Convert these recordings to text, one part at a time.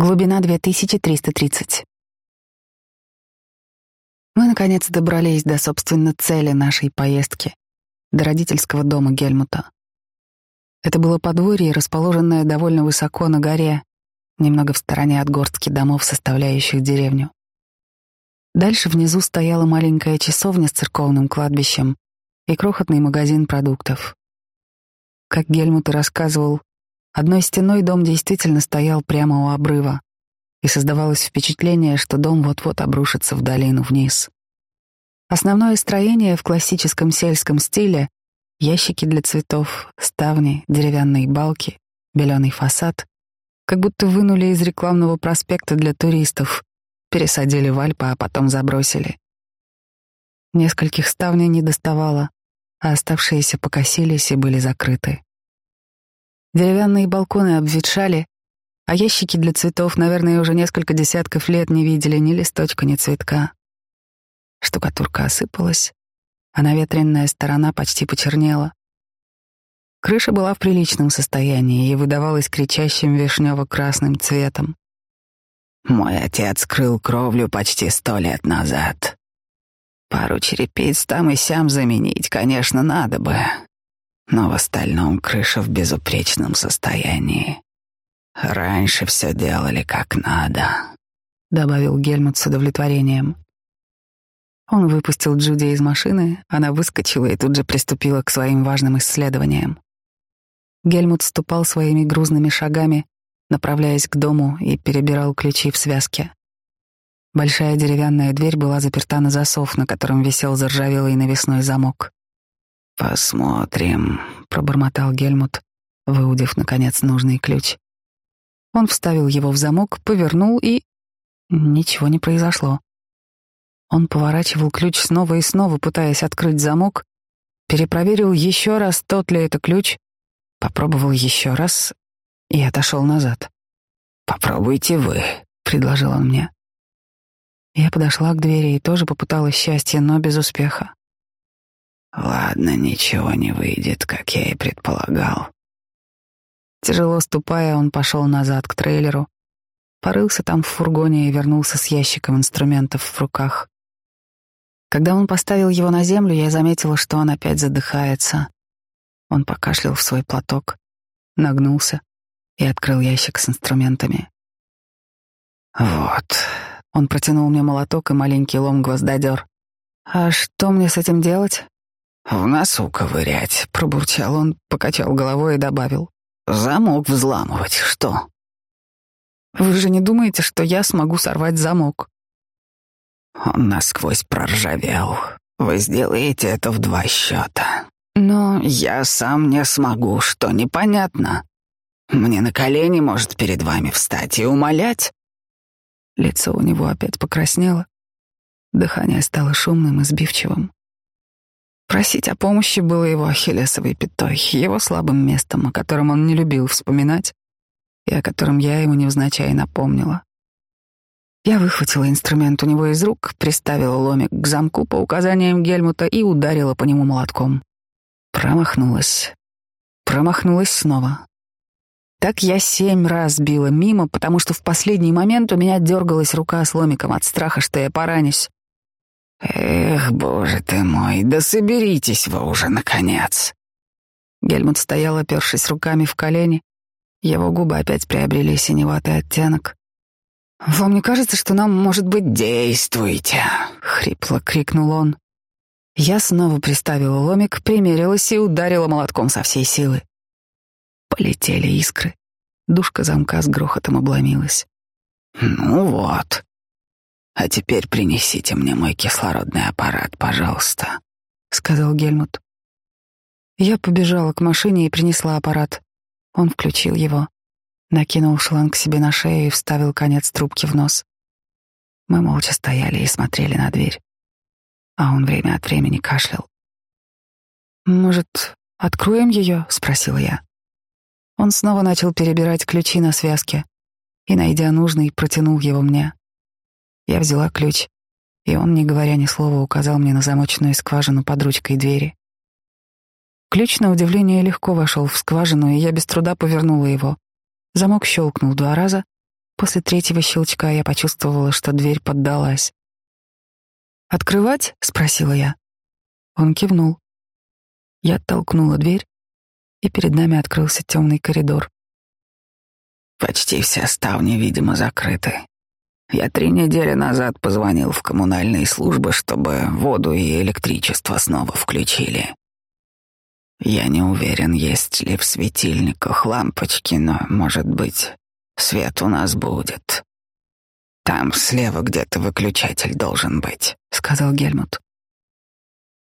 Глубина 2330. Мы, наконец, добрались до, собственно, цели нашей поездки, до родительского дома Гельмута. Это было подворье, расположенное довольно высоко на горе, немного в стороне от горстки домов, составляющих деревню. Дальше внизу стояла маленькая часовня с церковным кладбищем и крохотный магазин продуктов. Как Гельмут и рассказывал, Одной стеной дом действительно стоял прямо у обрыва, и создавалось впечатление, что дом вот-вот обрушится в долину вниз. Основное строение в классическом сельском стиле — ящики для цветов, ставни, деревянные балки, беленый фасад — как будто вынули из рекламного проспекта для туристов, пересадили в Альпы, а потом забросили. Нескольких ставней не доставало, а оставшиеся покосились и были закрыты. Деревянные балконы обветшали, а ящики для цветов, наверное, уже несколько десятков лет не видели ни листочка, ни цветка. Штукатурка осыпалась, а наветренная сторона почти почернела. Крыша была в приличном состоянии и выдавалась кричащим вишнево-красным цветом. Мой отец крыл кровлю почти сто лет назад. Пару черепиц там и сям заменить, конечно, надо бы, но в остальном крыша в безупречном состоянии. Раньше все делали как надо, добавил Гельмут с удовлетворением. Он выпустил Джуди из машины, она выскочила и тут же приступила к своим важным исследованиям. Гельмут ступал своими грузными шагами, направляясь к дому и перебирал ключи в связке. Большая деревянная дверь была заперта на засов, на котором висел заржавелый навесной замок. «Посмотрим», — пробормотал Гельмут, выудив, наконец, нужный ключ. Он вставил его в замок, повернул и... Ничего не произошло. Он поворачивал ключ снова и снова, пытаясь открыть замок, перепроверил еще раз, тот ли это ключ, попробовал еще раз и отошел назад. «Попробуйте вы», — предложил он мне. Я подошла к двери и тоже попыталась счастье, но без успеха. Ладно, ничего не выйдет, как я и предполагал. Тяжело ступая, он пошел назад к трейлеру, порылся там в фургоне и вернулся с ящиком инструментов в руках. Когда он поставил его на землю, я заметила, что он опять задыхается. Он покашлял в свой платок, нагнулся и открыл ящик с инструментами. Вот. Он протянул мне молоток и маленький лом гвоздодер. А что мне с этим делать? «В носу ковырять», — пробурчал он, покачал головой и добавил. «Замок взламывать, что?» «Вы же не думаете, что я смогу сорвать замок?» «Он насквозь проржавел. Вы сделаете это в два счета. Но я сам не смогу, что непонятно. Мне на колени может перед вами встать и умолять». Лицо у него опять покраснело. Дыхание стало шумным и сбивчивым. Просить о помощи было его ахиллесовой пятой, его слабым местом, о котором он не любил вспоминать и о котором я ему невзначай напомнила. Я выхватила инструмент у него из рук, приставила ломик к замку по указаниям Гельмута и ударила по нему молотком. Промахнулась. Промахнулась снова. Так я семь раз била мимо, потому что в последний момент у меня дергалась рука с ломиком от страха, что я поранюсь. «Эх, боже ты мой, да соберитесь вы уже, наконец!» Гельмут стоял, опершись руками в колени. Его губы опять приобрели синеватый оттенок. «Вам не кажется, что нам, может быть, действуйте?» — хрипло крикнул он. Я снова приставила ломик, примерилась и ударила молотком со всей силы. Полетели искры. Душка замка с грохотом обломилась. «Ну вот», а теперь принесите мне мой кислородный аппарат, пожалуйста, сказал Гельмут. Я побежала к машине и принесла аппарат. Он включил его, накинул шланг себе на шею и вставил конец трубки в нос. Мы молча стояли и смотрели на дверь, а он время от времени кашлял. «Может, откроем ее?» — спросила я. Он снова начал перебирать ключи на связке и, найдя нужный, протянул его мне. Я взяла ключ, и он, не говоря ни слова, указал мне на замочную скважину под ручкой двери. Ключ, на удивление, легко вошел в скважину, и я без труда повернула его. Замок щелкнул два раза, После третьего щелчка я почувствовала, что дверь поддалась. «Открывать?» — спросила я. Он кивнул. Я оттолкнула дверь, и перед нами открылся темный коридор. Почти все ставни, видимо, закрыты. Я три недели назад позвонил в коммунальные службы, чтобы воду и электричество снова включили. Я не уверен, есть ли в светильниках лампочки, но, может быть, свет у нас будет. Там слева где-то выключатель должен быть, сказал Гельмут.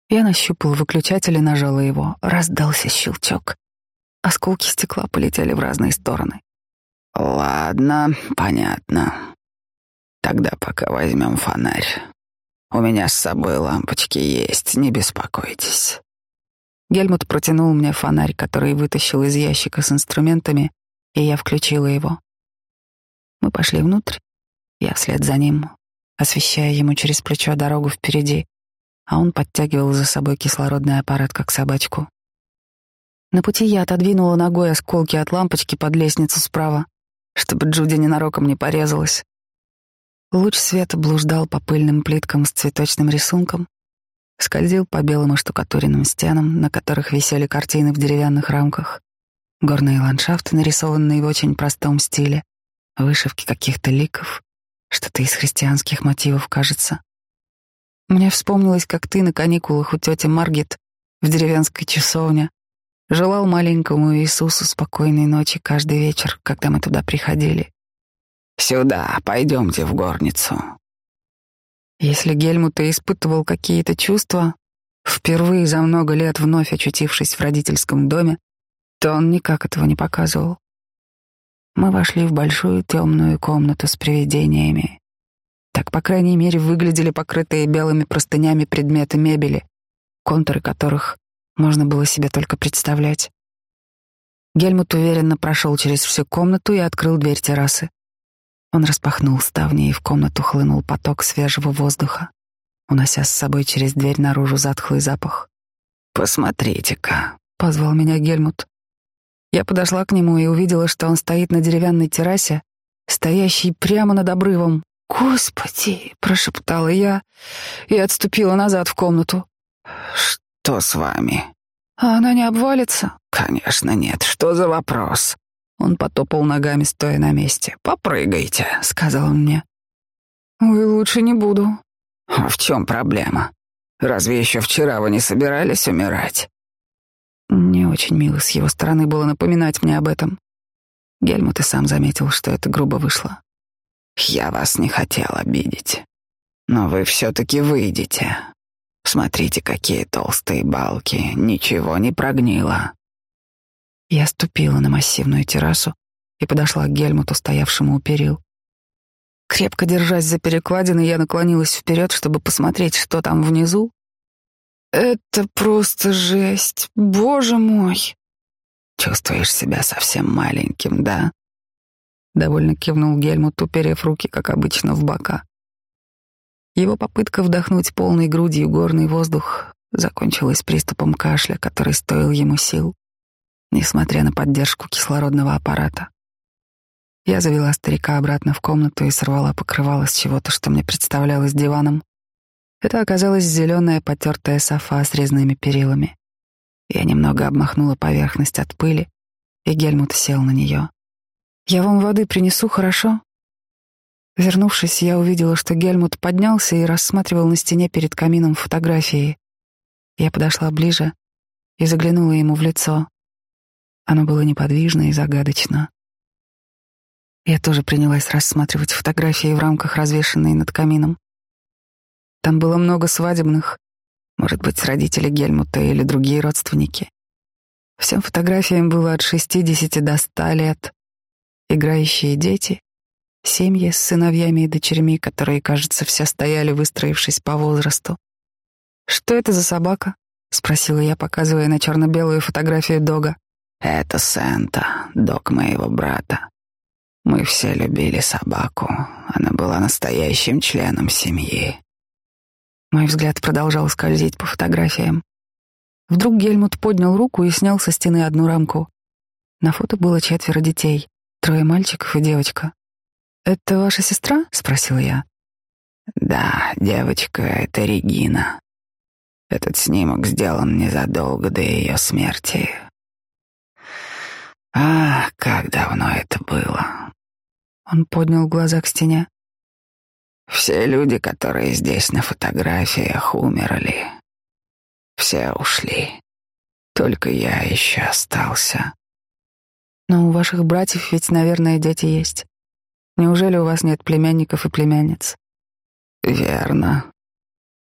Я нащупал выключатель и нажала его. Раздался щелчок. Осколки стекла полетели в разные стороны. Ладно, понятно. Тогда пока возьмем фонарь. У меня с собой лампочки есть, не беспокойтесь. Гельмут протянул мне фонарь, который вытащил из ящика с инструментами, и я включила его. Мы пошли внутрь, я вслед за ним, освещая ему через плечо дорогу впереди, а он подтягивал за собой кислородный аппарат, как собачку. На пути я отодвинула ногой осколки от лампочки под лестницу справа, чтобы Джуди ненароком не порезалась. Луч света блуждал по пыльным плиткам с цветочным рисунком, скользил по белым оштукатуренным стенам, на которых висели картины в деревянных рамках, горные ландшафты, нарисованные в очень простом стиле, вышивки каких-то ликов, что-то из христианских мотивов, кажется. Мне вспомнилось, как ты на каникулах у тети Маргет в деревенской часовне желал маленькому Иисусу спокойной ночи каждый вечер, когда мы туда приходили. «Сюда, пойдемте в горницу», если Гельмут и испытывал какие-то чувства, впервые за много лет вновь очутившись в родительском доме, то он никак этого не показывал. Мы вошли в большую темную комнату с привидениями. Так, по крайней мере, выглядели покрытые белыми простынями предметы мебели, контуры которых можно было себе только представлять. Гельмут уверенно прошел через всю комнату и открыл дверь террасы. Он распахнул ставни, и в комнату хлынул поток свежего воздуха, унося с собой через дверь наружу затхлый запах. «Посмотрите-ка», — позвал меня Гельмут. Я подошла к нему и увидела, что он стоит на деревянной террасе, стоящей прямо над обрывом. «Господи!» — прошептала я и отступила назад в комнату. «Что с вами?» «А она не обвалится?» «Конечно нет. Что за вопрос?» Он потопал ногами, стоя на месте. «Попрыгайте», — сказал он мне. «Ой, лучше не буду». «А в чем проблема? Разве еще вчера вы не собирались умирать?» Не очень мило с его стороны было напоминать мне об этом. Гельмут и сам заметил, что это грубо вышло. «Я вас не хотел обидеть, но вы все-таки выйдете. Смотрите, какие толстые балки, ничего не прогнило. Я ступила на массивную террасу и подошла к Гельмуту, стоявшему у перил. Крепко держась за перекладины, я наклонилась вперед, чтобы посмотреть, что там внизу. Это просто жесть, боже мой! Чувствуешь себя совсем маленьким, да? Довольно кивнул Гельмут, уперев руки, как обычно, в бока. Его попытка вдохнуть полной грудью горный воздух закончилась приступом кашля, который стоил ему сил несмотря на поддержку кислородного аппарата. Я завела старика обратно в комнату и сорвала покрывало с чего-то, что мне представлялось диваном. Это оказалась зеленая потертая софа с резными перилами. Я немного обмахнула поверхность от пыли, и Гельмут сел на нее. «Я вам воды принесу, хорошо?» Вернувшись, я увидела, что Гельмут поднялся и рассматривал на стене перед камином фотографии. Я подошла ближе и заглянула ему в лицо. Оно было неподвижно и загадочно. Я тоже принялась рассматривать фотографии в рамках, развешанные над камином. Там было много свадебных, может быть, родители Гельмута или другие родственники. Всем фотографиям было от 60 до 100 лет. Играющие дети, семьи с сыновьями и дочерьми, которые, кажется, все стояли, выстроившись по возрасту. «Что это за собака?» — спросила я, показывая на черно-белую фотографию Дога. Это Сента, док моего брата. Мы все любили собаку. Она была настоящим членом семьи. Мой взгляд продолжал скользить по фотографиям. Вдруг Гельмут поднял руку и снял со стены одну рамку. На фото было четверо детей, трое мальчиков и девочка. «Это ваша сестра?» — спросила я. «Да, девочка, это Регина. Этот снимок сделан незадолго до ее смерти. А, как давно это было!» Он поднял глаза к стене. «Все люди, которые здесь на фотографиях, умерли. Все ушли. Только я еще остался. Но у ваших братьев ведь, наверное, дети есть. Неужели у вас нет племянников и племянниц? Верно.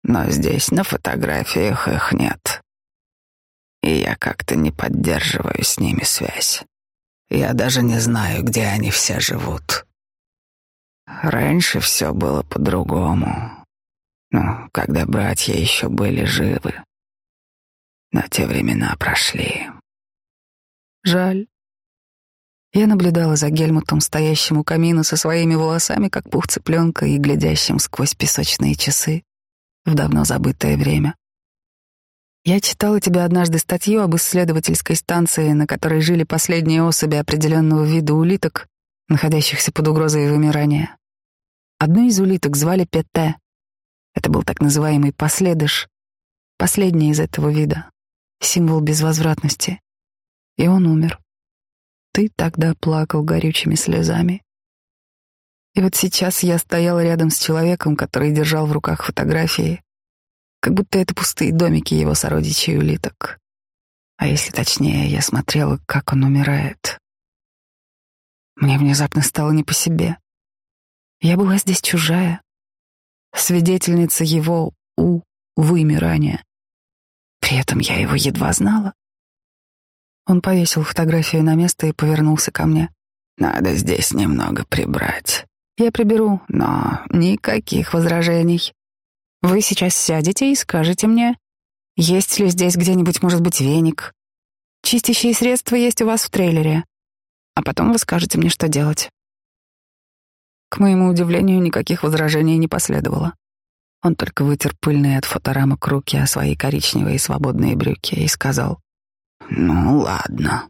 Но здесь на фотографиях их нет. И я как-то не поддерживаю с ними связь. Я даже не знаю, где они все живут. Раньше все было по-другому. Ну, когда братья еще были живы. Но те времена прошли. Жаль. Я наблюдала за Гельмутом, стоящим у камина со своими волосами, как пух цыпленка, и глядящим сквозь песочные часы в давно забытое время. Я читала тебе однажды статью об исследовательской станции, на которой жили последние особи определенного вида улиток, находящихся под угрозой вымирания. Одну из улиток звали Петте. Это был так называемый последыш, последний из этого вида, символ безвозвратности. И он умер. Ты тогда плакал горючими слезами. И вот сейчас я стояла рядом с человеком, который держал в руках фотографии, как будто это пустые домики его сородичей улиток. А если точнее, я смотрела, как он умирает. Мне внезапно стало не по себе. Я была здесь чужая, свидетельница его у вымирания. При этом я его едва знала. Он повесил фотографию на место и повернулся ко мне. «Надо здесь немного прибрать». «Я приберу, но никаких возражений. Вы сейчас сядете и скажете мне, есть ли здесь где-нибудь, может быть, веник. Чистящие средства есть у вас в трейлере. А потом вы скажете мне, что делать». К моему удивлению, никаких возражений не последовало. Он только вытер пыльные от фоторамок руки о свои коричневые свободные брюки и сказал, ну, ладно.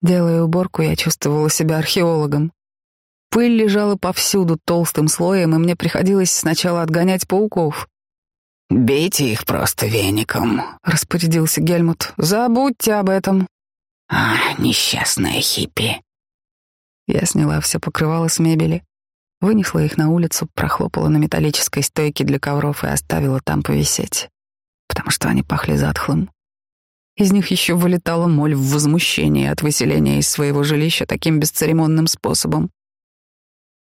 Делая уборку, я чувствовала себя археологом. Пыль лежала повсюду толстым слоем, и мне приходилось сначала отгонять пауков. «Бейте их просто веником», — распорядился Гельмут. «Забудьте об этом». «А, несчастная хиппи». Я сняла все покрывало с мебели, вынесла их на улицу, прохлопала на металлической стойке для ковров и оставила там повисеть, потому что они пахли затхлым. Из них еще вылетала моль в возмущении от выселения из своего жилища таким бесцеремонным способом.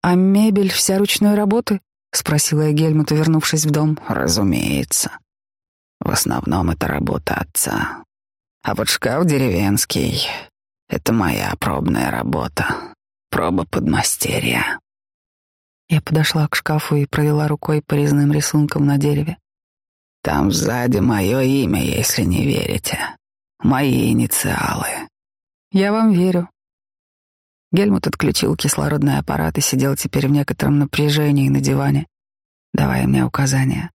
«А мебель вся ручной работы?» — спросила я Гельмута, вернувшись в дом. «Разумеется. В основном это работа отца. А вот шкаф деревенский — это моя пробная работа. Проба подмастерья». Я подошла к шкафу и провела рукой по резным рисункам на дереве. «Там сзади мое имя, если не верите. Мои инициалы. Я вам верю. Гельмут отключил кислородный аппарат и сидел теперь в некотором напряжении на диване, давая мне указания.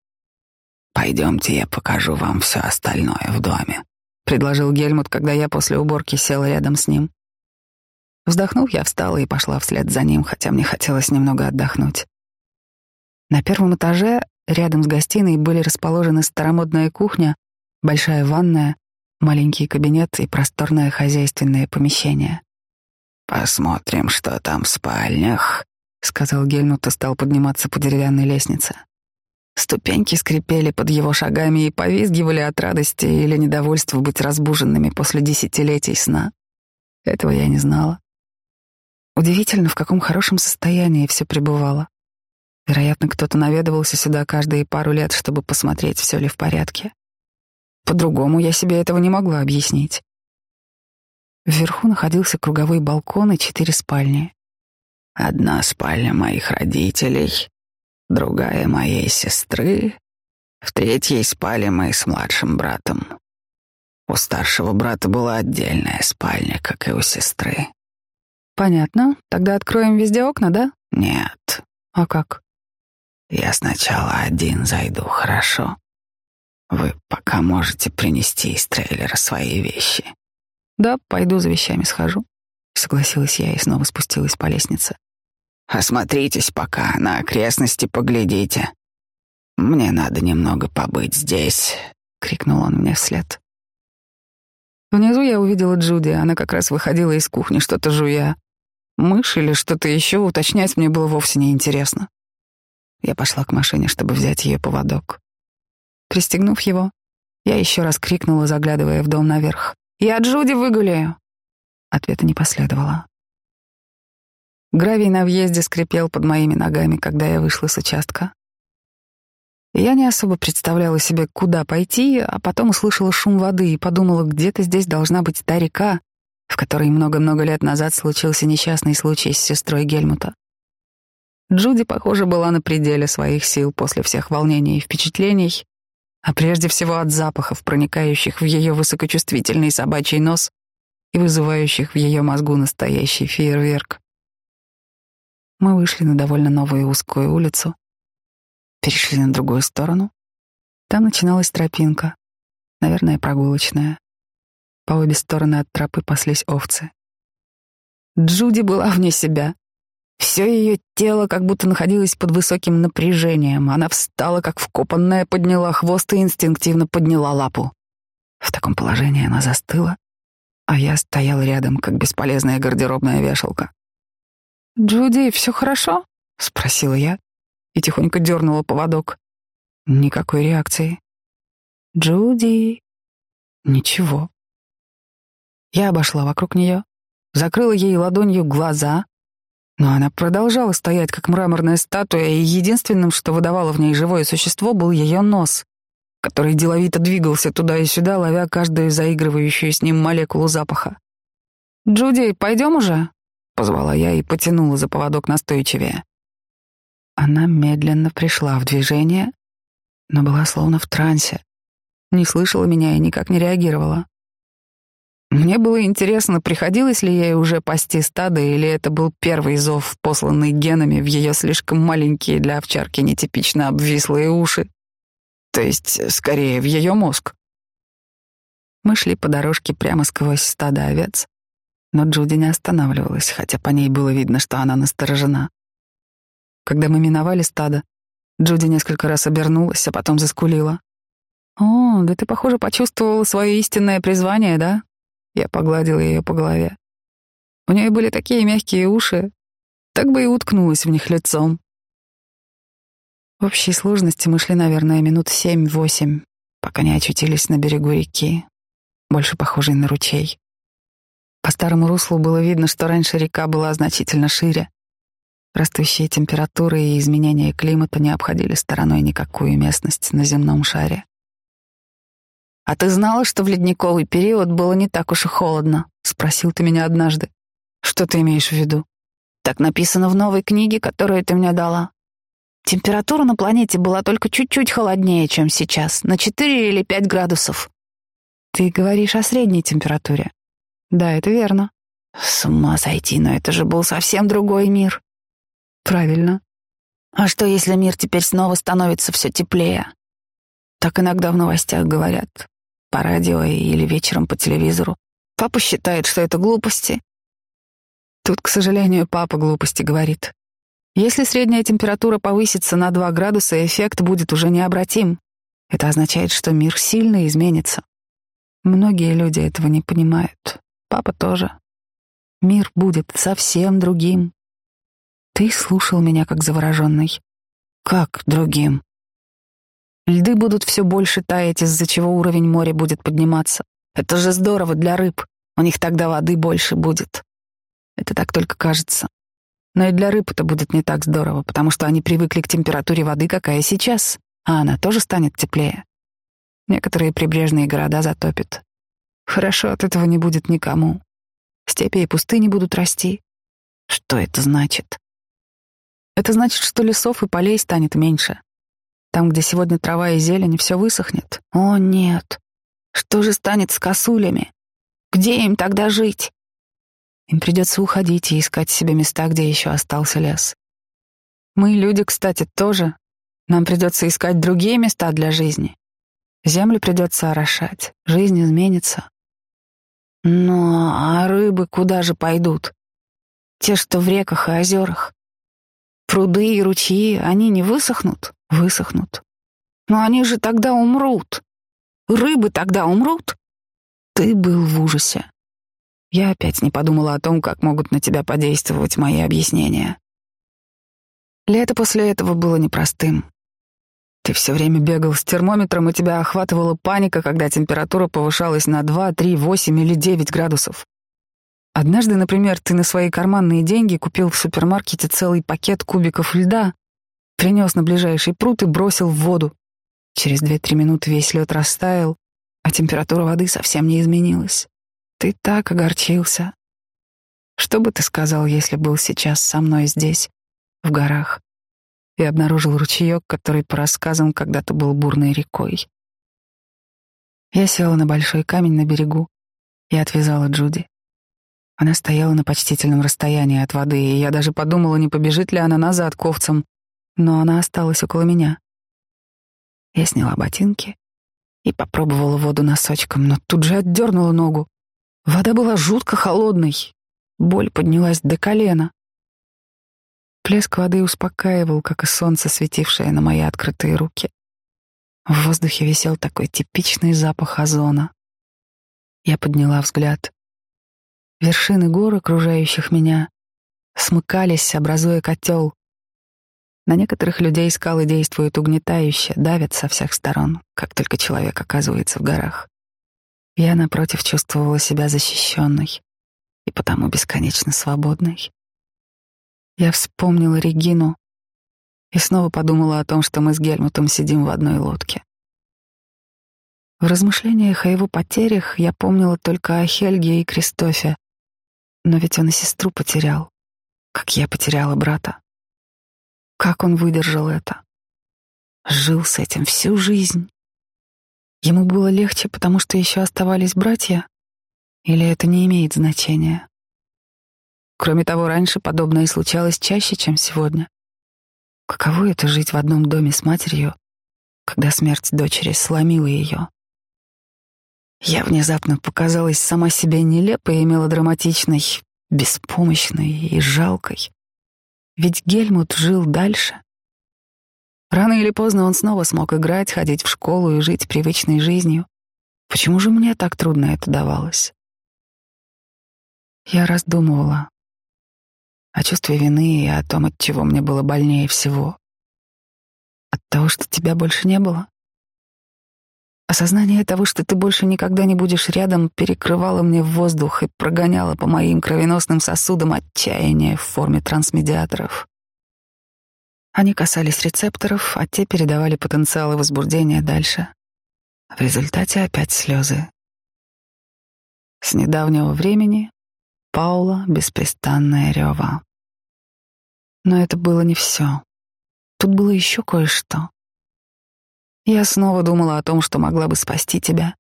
Пойдемте, я покажу вам все остальное в доме, предложил Гельмут, когда я после уборки села рядом с ним. Вздохнув, я встала и пошла вслед за ним, хотя мне хотелось немного отдохнуть. На первом этаже, рядом с гостиной, были расположены старомодная кухня, большая ванная, маленький кабинет и просторное хозяйственное помещение. «Посмотрим, что там в спальнях», — сказал Гельмут и стал подниматься по деревянной лестнице. Ступеньки скрипели под его шагами и повизгивали от радости или недовольства быть разбуженными после десятилетий сна. Этого я не знала. Удивительно, в каком хорошем состоянии все пребывало. Вероятно, кто-то наведывался сюда каждые пару лет, чтобы посмотреть, все ли в порядке. По-другому я себе этого не могла объяснить. Вверху находился круговой балкон и четыре спальни. Одна спальня моих родителей, другая моей сестры, в третьей спали мы с младшим братом. У старшего брата была отдельная спальня, как и у сестры. Понятно. Тогда откроем везде окна, да? Нет. А как? Я сначала один зайду, хорошо? Вы пока можете принести из трейлера свои вещи. Да, пойду за вещами схожу. Согласилась я и снова спустилась по лестнице. Осмотритесь пока, на окрестности поглядите. Мне надо немного побыть здесь, крикнул он мне вслед. Внизу я увидела Джуди, она как раз выходила из кухни, что-то жуя. Мышь или что-то еще, уточнять мне было вовсе не интересно. Я пошла к машине, чтобы взять ее поводок. Пристегнув его, я еще раз крикнула, заглядывая в дом наверх. «Я Джуди выгуляю!» Ответа не последовало. Гравий на въезде скрипел под моими ногами, когда я вышла с участка. Я не особо представляла себе, куда пойти, а потом услышала шум воды и подумала, где-то здесь должна быть та река, в которой много-много лет назад случился несчастный случай с сестрой Гельмута. Джуди, похоже, была на пределе своих сил после всех волнений и впечатлений, а прежде всего от запахов, проникающих в ее высокочувствительный собачий нос и вызывающих в ее мозгу настоящий фейерверк. Мы вышли на довольно новую узкую улицу, перешли на другую сторону. Там начиналась тропинка, наверное, прогулочная. По обе стороны от тропы паслись овцы. Джуди была вне себя. Все ее тело как будто находилось под высоким напряжением. Она встала, как вкопанная, подняла хвост и инстинктивно подняла лапу. В таком положении она застыла, а я стоял рядом, как бесполезная гардеробная вешалка. «Джуди, все хорошо?» — спросила я и тихонько дернула поводок. Никакой реакции. «Джуди...» Ничего. Я обошла вокруг нее, закрыла ей ладонью глаза, но она продолжала стоять, как мраморная статуя, и единственным, что выдавало в ней живое существо, был ее нос, который деловито двигался туда и сюда, ловя каждую заигрывающую с ним молекулу запаха. «Джуди, пойдем уже?» — позвала я и потянула за поводок настойчивее. Она медленно пришла в движение, но была словно в трансе, не слышала меня и никак не реагировала. Мне было интересно, приходилось ли ей уже пасти стадо, или это был первый зов, посланный генами в ее слишком маленькие для овчарки нетипично обвислые уши. То есть, скорее, в ее мозг. Мы шли по дорожке прямо сквозь стадо овец, но Джуди не останавливалась, хотя по ней было видно, что она насторожена. Когда мы миновали стадо, Джуди несколько раз обернулась, а потом заскулила. «О, да ты, похоже, почувствовала свое истинное призвание, да?» Я погладила ее по голове. У нее были такие мягкие уши, так бы и уткнулась в них лицом. В общей сложности мы шли, наверное, минут семь-восемь, пока не очутились на берегу реки, больше похожей на ручей. По старому руслу было видно, что раньше река была значительно шире. Растущие температуры и изменения климата не обходили стороной никакую местность на земном шаре. «А ты знала, что в ледниковый период было не так уж и холодно?» — спросил ты меня однажды. «Что ты имеешь в виду?» «Так написано в новой книге, которую ты мне дала. Температура на планете была только чуть-чуть холоднее, чем сейчас, на 4 или 5 градусов». «Ты говоришь о средней температуре?» «Да, это верно». «С ума сойти, но это же был совсем другой мир». «Правильно». «А что, если мир теперь снова становится все теплее?» Так иногда в новостях говорят по радио или вечером по телевизору. Папа считает, что это глупости. Тут, к сожалению, папа глупости говорит. Если средняя температура повысится на 2 градуса, эффект будет уже необратим. Это означает, что мир сильно изменится. Многие люди этого не понимают. Папа тоже. Мир будет совсем другим. Ты слушал меня как завороженный. Как другим? Льды будут все больше таять, из-за чего уровень моря будет подниматься. Это же здорово для рыб. У них тогда воды больше будет. Это так только кажется. Но и для рыб это будет не так здорово, потому что они привыкли к температуре воды, какая сейчас, а она тоже станет теплее. Некоторые прибрежные города затопят. Хорошо от этого не будет никому. Степи и пустыни будут расти. Что это значит? Это значит, что лесов и полей станет меньше. Там, где сегодня трава и зелень, все высохнет. О, нет. Что же станет с косулями? Где им тогда жить? Им придется уходить и искать себе места, где еще остался лес. Мы, люди, кстати, тоже. Нам придется искать другие места для жизни. Землю придется орошать, жизнь изменится. Ну, а рыбы куда же пойдут? Те, что в реках и озерах. Пруды и ручьи, они не высохнут? Высохнут. Но они же тогда умрут. Рыбы тогда умрут? Ты был в ужасе. Я опять не подумала о том, как могут на тебя подействовать мои объяснения. Лето после этого было непростым. Ты все время бегал с термометром, и тебя охватывала паника, когда температура повышалась на 2, 3, 8 или 9 градусов. Однажды, например, ты на свои карманные деньги купил в супермаркете целый пакет кубиков льда, принес на ближайший пруд и бросил в воду. Через 2-3 минуты весь лед растаял, а температура воды совсем не изменилась. Ты так огорчился. Что бы ты сказал, если был сейчас со мной здесь, в горах? и обнаружил ручеек, который, по рассказам, когда-то был бурной рекой. Я села на большой камень на берегу и отвязала Джуди. Она стояла на почтительном расстоянии от воды, и я даже подумала, не побежит ли она назад овцам, но она осталась около меня. Я сняла ботинки и попробовала воду носочком, но тут же отдернула ногу. Вода была жутко холодной, боль поднялась до колена. Плеск воды успокаивал, как и солнце, светившее на мои открытые руки. В воздухе висел такой типичный запах озона. Я подняла взгляд. Вершины гор, окружающих меня, смыкались, образуя котел. На некоторых людей скалы действуют угнетающе, давят со всех сторон, как только человек оказывается в горах. Я, напротив, чувствовала себя защищенной и потому бесконечно свободной. Я вспомнила Регину и снова подумала о том, что мы с Гельмутом сидим в одной лодке. В размышлениях о его потерях я помнила только о Хельге и Кристофе, но ведь он и сестру потерял, как я потеряла брата. Как он выдержал это? Жил с этим всю жизнь. Ему было легче, потому что еще оставались братья? Или это не имеет значения? Кроме того, раньше подобное случалось чаще, чем сегодня. Каково это жить в одном доме с матерью, когда смерть дочери сломила ее? Я внезапно показалась сама себе нелепой и мелодраматичной, беспомощной и жалкой. Ведь Гельмут жил дальше. Рано или поздно он снова смог играть, ходить в школу и жить привычной жизнью. Почему же мне так трудно это давалось? Я раздумывала, о чувстве вины и о том, от чего мне было больнее всего. От того, что тебя больше не было. Осознание того, что ты больше никогда не будешь рядом, перекрывало мне воздух и прогоняло по моим кровеносным сосудам отчаяние в форме трансмедиаторов. Они касались рецепторов, а те передавали потенциалы возбуждения дальше. В результате опять слезы. С недавнего времени Паула беспрестанная рева. Но это было не все. Тут было еще кое-что. Я снова думала о том, что могла бы спасти тебя,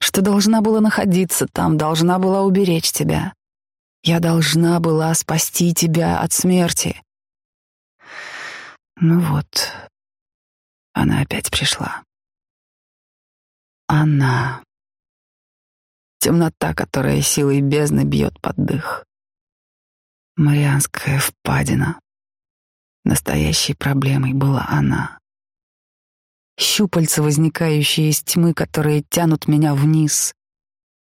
что должна была находиться там, должна была уберечь тебя. Я должна была спасти тебя от смерти. Ну вот, она опять пришла. Она. Темнота, которая силой бездны бьет под дых. Марианская впадина. Настоящей проблемой была она. Щупальца, возникающие из тьмы, которые тянут меня вниз.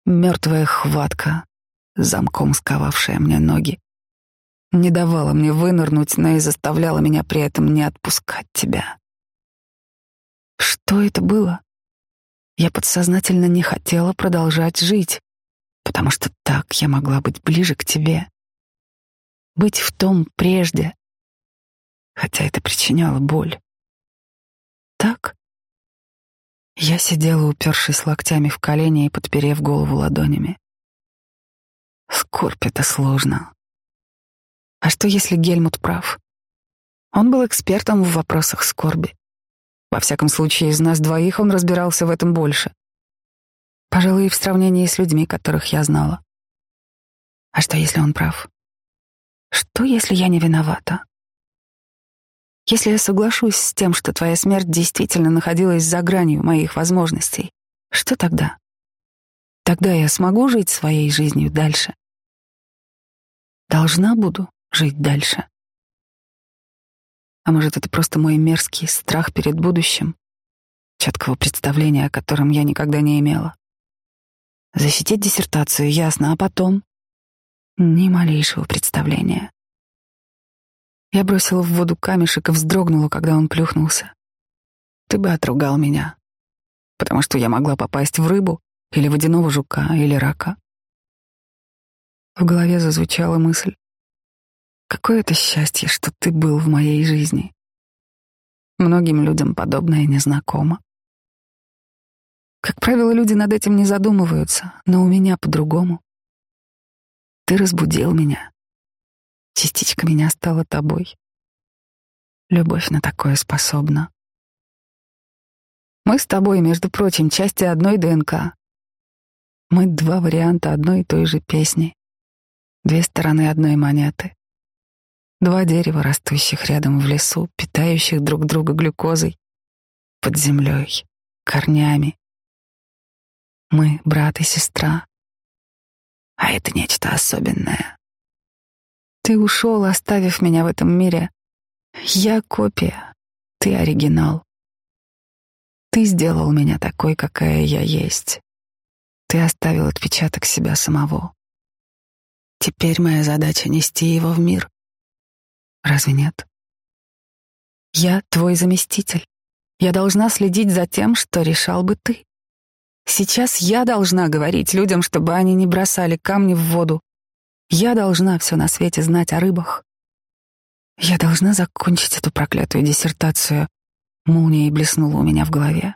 Мертвая хватка, замком сковавшая мне ноги. Не давала мне вынырнуть, но и заставляла меня при этом не отпускать тебя. Что это было? Я подсознательно не хотела продолжать жить, потому что так я могла быть ближе к тебе. Быть в том прежде, хотя это причиняло боль. Я сидела, упершись локтями в колени и подперев голову ладонями. Скорбь — это сложно. А что, если Гельмут прав? Он был экспертом в вопросах скорби. Во всяком случае, из нас двоих он разбирался в этом больше. Пожалуй, и в сравнении с людьми, которых я знала. А что, если он прав? Что, если я не виновата? Если я соглашусь с тем, что твоя смерть действительно находилась за гранью моих возможностей, что тогда? тогда я смогу жить своей жизнью дальше. Должна буду жить дальше. А может, это просто мой мерзкий страх перед будущим, четкого представления, о котором я никогда не имела. Защитить диссертацию, ясно, а потом? Ни малейшего представления. Я бросила в воду камешек и вздрогнула, когда он плюхнулся. Ты бы отругал меня, потому что я могла попасть в рыбу или водяного жука или рака. В голове зазвучала мысль. Какое это счастье, что ты был в моей жизни. Многим людям подобное незнакомо. Как правило, люди над этим не задумываются, но у меня по-другому. Ты разбудил меня. Частичка меня стала тобой. Любовь на такое способна. Мы с тобой, между прочим, части одной ДНК. Мы два варианта одной и той же песни. Две стороны одной монеты. Два дерева, растущих рядом в лесу, питающих друг друга глюкозой, под землей, корнями. Мы брат и сестра. А это нечто особенное. Ты ушел, оставив меня в этом мире. Я копия, ты оригинал. Ты сделал меня такой, какая я есть. Ты оставил отпечаток себя самого. Теперь моя задача — нести его в мир. Разве нет? Я твой заместитель. Я должна следить за тем, что решал бы ты. Сейчас я должна говорить людям, чтобы они не бросали камни в воду. Я должна все на свете знать о рыбах. Я должна закончить эту проклятую диссертацию. Молнией блеснула у меня в голове.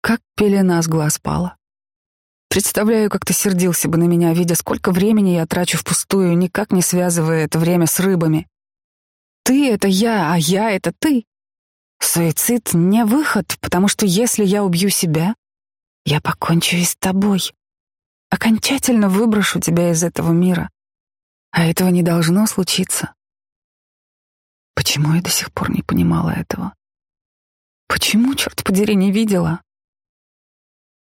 Как пелена с глаз пала. Представляю, как ты сердился бы на меня, видя, сколько времени я трачу впустую, никак не связывая это время с рыбами. Ты — это я, а я — это ты. Суицид — не выход, потому что если я убью себя, я покончу и с тобой. Окончательно выброшу тебя из этого мира. А этого не должно случиться. Почему я до сих пор не понимала этого? Почему, черт подери, не видела?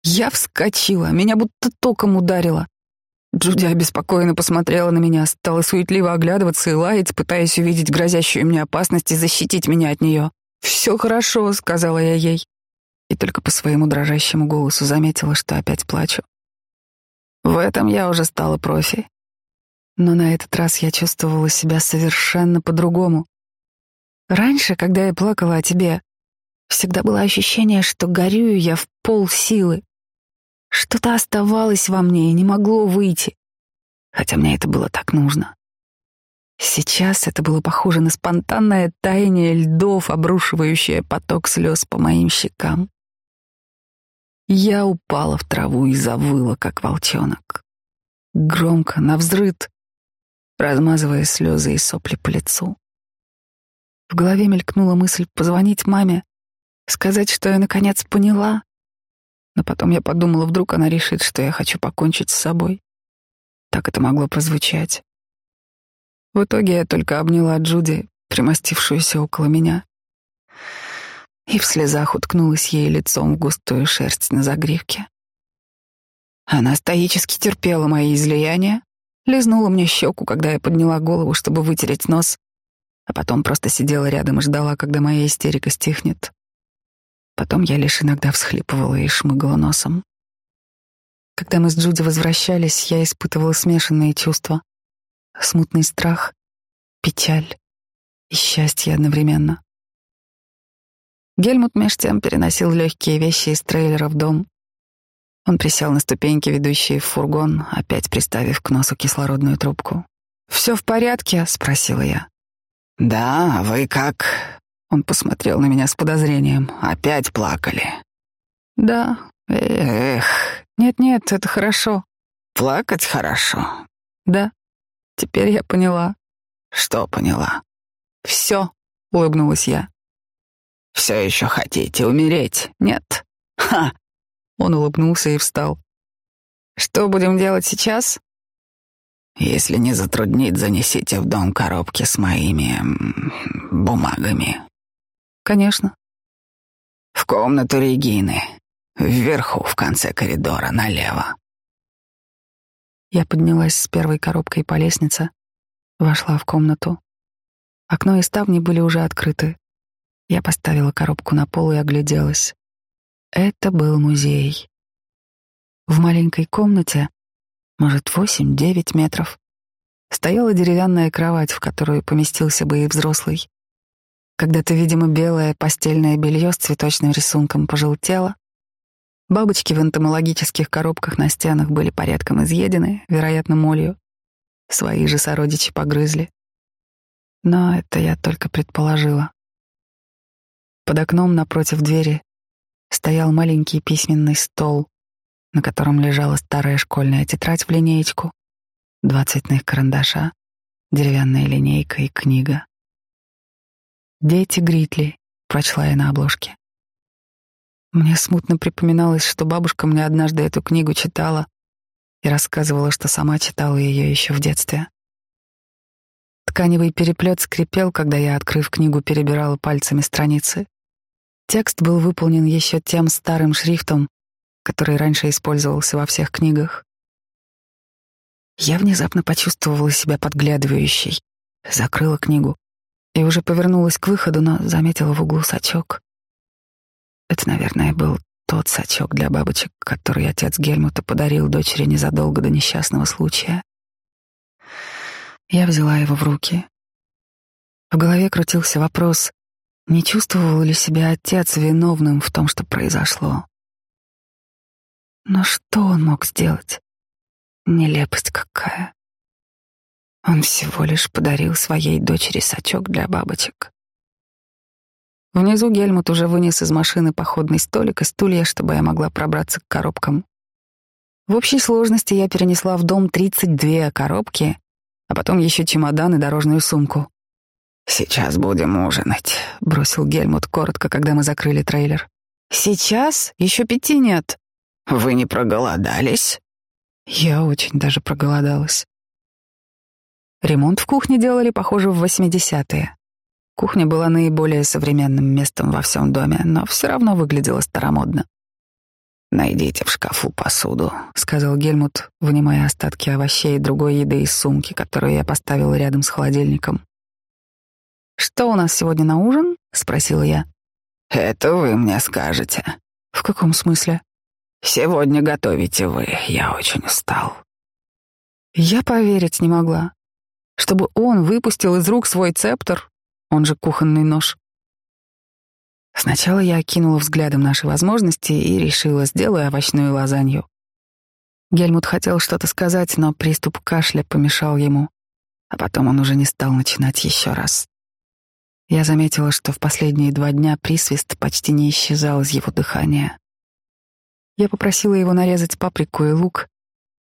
Я вскочила, меня будто током ударило. Джуди обеспокоенно посмотрела на меня, стала суетливо оглядываться и лаять, пытаясь увидеть грозящую мне опасность и защитить меня от нее. «Все хорошо», — сказала я ей, и только по своему дрожащему голосу заметила, что опять плачу. В этом я уже стала профи. Но на этот раз я чувствовала себя совершенно по-другому. Раньше, когда я плакала о тебе, всегда было ощущение, что горюю я в пол силы. Что-то оставалось во мне и не могло выйти, хотя мне это было так нужно. Сейчас это было похоже на спонтанное таяние льдов, обрушивающее поток слез по моим щекам. Я упала в траву и завыла, как волчонок. Громко, навзрыд, размазывая слезы и сопли по лицу. В голове мелькнула мысль позвонить маме, сказать, что я наконец поняла, но потом я подумала, вдруг она решит, что я хочу покончить с собой. Так это могло прозвучать. В итоге я только обняла Джуди, примостившуюся около меня, и в слезах уткнулась ей лицом в густую шерсть на загривке. Она стоически терпела мои излияния, лизнула мне щеку, когда я подняла голову, чтобы вытереть нос, а потом просто сидела рядом и ждала, когда моя истерика стихнет. Потом я лишь иногда всхлипывала и шмыгала носом. Когда мы с Джуди возвращались, я испытывала смешанные чувства. Смутный страх, печаль и счастье одновременно. Гельмут меж тем переносил легкие вещи из трейлера в дом. Он присел на ступеньки, ведущие в фургон, опять приставив к носу кислородную трубку. «Все в порядке?» — спросила я. «Да, вы как?» Он посмотрел на меня с подозрением. Опять плакали. Да. Эх. Нет-нет, это хорошо. Плакать хорошо. Да. Теперь я поняла. Что поняла? Все, улыбнулась я. Все еще хотите умереть? Нет. Ха. Он улыбнулся и встал. Что будем делать сейчас? Если не затруднит, занесите в дом коробки с моими бумагами. Конечно. В комнату Регины. Вверху, в конце коридора, налево. Я поднялась с первой коробкой по лестнице, вошла в комнату. Окно и ставни были уже открыты. Я поставила коробку на пол и огляделась. Это был музей. В маленькой комнате, может, восемь-девять метров, стояла деревянная кровать, в которую поместился бы и взрослый. Когда-то, видимо, белое постельное белье с цветочным рисунком пожелтело. Бабочки в энтомологических коробках на стенах были порядком изъедены, вероятно, молью. Свои же сородичи погрызли. Но это я только предположила. Под окном напротив двери стоял маленький письменный стол, на котором лежала старая школьная тетрадь в линеечку, два цветных карандаша, деревянная линейка и книга. «Дети Гритли», — прочла я на обложке. Мне смутно припоминалось, что бабушка мне однажды эту книгу читала и рассказывала, что сама читала ее еще в детстве. Тканевый переплет скрипел, когда я, открыв книгу, перебирала пальцами страницы. Текст был выполнен еще тем старым шрифтом, который раньше использовался во всех книгах. Я внезапно почувствовала себя подглядывающей, закрыла книгу и уже повернулась к выходу, но заметила в углу сачок. Это, наверное, был тот сачок для бабочек, который отец Гельмута подарил дочери незадолго до несчастного случая. Я взяла его в руки. В голове крутился вопрос, не чувствовал ли себя отец виновным в том, что произошло. Но что он мог сделать? Нелепость какая. Он всего лишь подарил своей дочери сачок для бабочек. Внизу Гельмут уже вынес из машины походный столик и стулья, чтобы я могла пробраться к коробкам. В общей сложности я перенесла в дом 32 коробки, а потом еще чемодан и дорожную сумку. «Сейчас будем ужинать», — бросил Гельмут коротко, когда мы закрыли трейлер. «Сейчас? Еще пяти нет». «Вы не проголодались?» Я очень даже проголодалась. Ремонт в кухне делали, похоже, в 80-е. Кухня была наиболее современным местом во всем доме, но все равно выглядела старомодно. «Найдите в шкафу посуду», — сказал Гельмут, вынимая остатки овощей и другой еды из сумки, которую я поставила рядом с холодильником. «Что у нас сегодня на ужин?» — спросила я. «Это вы мне скажете». «В каком смысле?» «Сегодня готовите вы, я очень устал». Я поверить не могла. Чтобы он выпустил из рук свой цептор, он же кухонный нож. Сначала я окинула взглядом наши возможности и решила, сделаю овощную лазанью. Гельмут хотел что-то сказать, но приступ кашля помешал ему, а потом он уже не стал начинать еще раз. Я заметила, что в последние два дня присвист почти не исчезал из его дыхания. Я попросила его нарезать паприку и лук,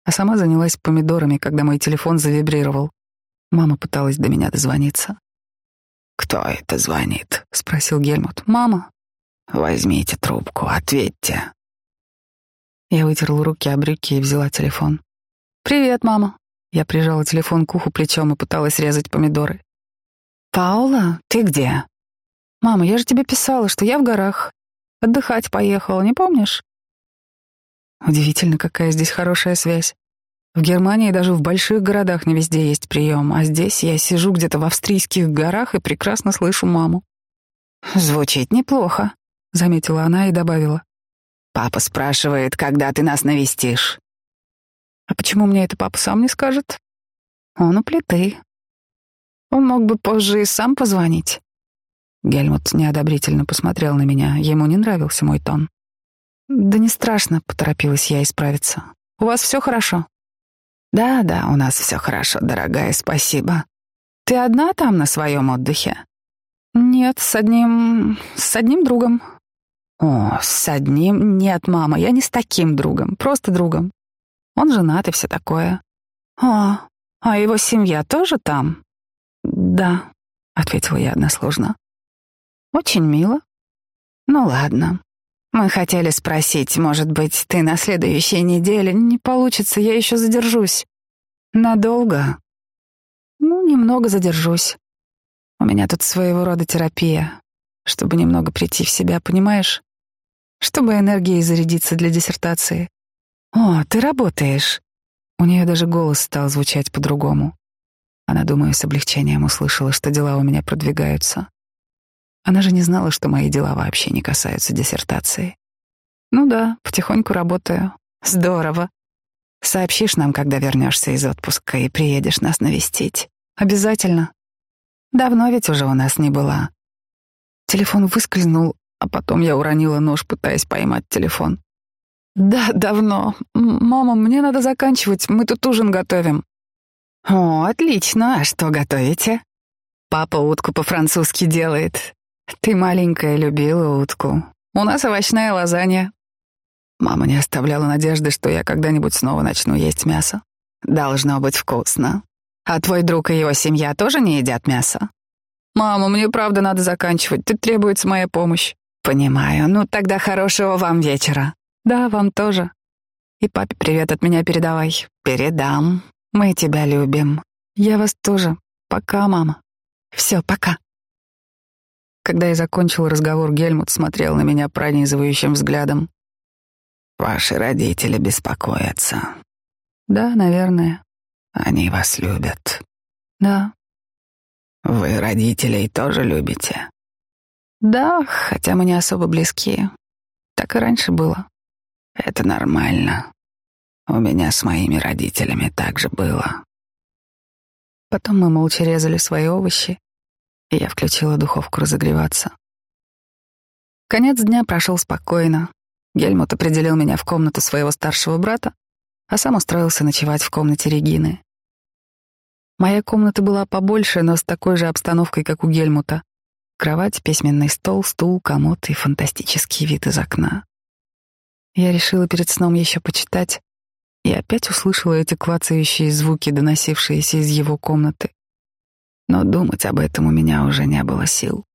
а сама занялась помидорами, когда мой телефон завибрировал. Мама пыталась до меня дозвониться. «Кто это звонит?» — спросил Гельмут. «Мама». «Возьмите трубку, ответьте». Я вытерла руки о брюки и взяла телефон. «Привет, мама». Я прижала телефон к уху плечом и пыталась резать помидоры. «Паула, ты где?» «Мама, я же тебе писала, что я в горах. Отдыхать поехала, не помнишь?» Удивительно, какая здесь хорошая связь. В Германии даже в больших городах не везде есть прием, а здесь я сижу где-то в австрийских горах и прекрасно слышу маму. «Звучит неплохо», — заметила она и добавила. «Папа спрашивает, когда ты нас навестишь». «А почему мне это папа сам не скажет?» «Он у плиты. Он мог бы позже и сам позвонить». Гельмут неодобрительно посмотрел на меня. Ему не нравился мой тон. «Да не страшно», — поторопилась я исправиться. «У вас все хорошо?» Да, да, у нас все хорошо, дорогая, спасибо. Ты одна там на своем отдыхе? Нет, с одним... с одним другом. О, с одним? Нет, мама, я не с таким другом, просто другом. Он женат и все такое. О, а его семья тоже там? Да, ответила я односложно. Очень мило. Ну ладно. Мы хотели спросить, может быть, ты на следующей неделе не получится, я еще задержусь. Надолго? Ну, немного задержусь. У меня тут своего рода терапия, чтобы немного прийти в себя, понимаешь? чтобы энергией зарядиться для диссертации. О, ты работаешь. У нее даже голос стал звучать по-другому. Она, думаю, с облегчением услышала, что дела у меня продвигаются. Она же не знала, что мои дела вообще не касаются диссертации. Ну да, потихоньку работаю. Здорово. Сообщишь нам, когда вернешься из отпуска и приедешь нас навестить. Обязательно. Давно ведь уже у нас не была. Телефон выскользнул, а потом я уронила нож, пытаясь поймать телефон. Да, давно. Мама, мне надо заканчивать, мы тут ужин готовим. О, отлично. А что готовите? Папа утку по-французски делает. Ты маленькая любила утку. У нас овощная лазанья. Мама не оставляла надежды, что я когда-нибудь снова начну есть мясо. Должно быть вкусно. А твой друг и его семья тоже не едят мясо? Мама, мне правда надо заканчивать. Тут требуется моя помощь. Понимаю. Ну тогда хорошего вам вечера. Да, вам тоже. И папе привет от меня передавай. Передам. Мы тебя любим. Я вас тоже. Пока, мама. Все, пока. Когда я закончил разговор, Гельмут смотрел на меня пронизывающим взглядом. Ваши родители беспокоятся. Да, наверное. Они вас любят. Да. Вы родителей тоже любите? Да, хотя мы не особо близки. Так и раньше было. Это нормально. У меня с моими родителями так же было. Потом мы молча резали свои овощи, и я включила духовку разогреваться. Конец дня прошел спокойно. Гельмут определил меня в комнату своего старшего брата, а сам устроился ночевать в комнате Регины. Моя комната была побольше, но с такой же обстановкой, как у Гельмута. Кровать, письменный стол, стул, комод и фантастический вид из окна. Я решила перед сном еще почитать, и опять услышала эти клацающие звуки, доносившиеся из его комнаты. Но думать об этом у меня уже не было сил.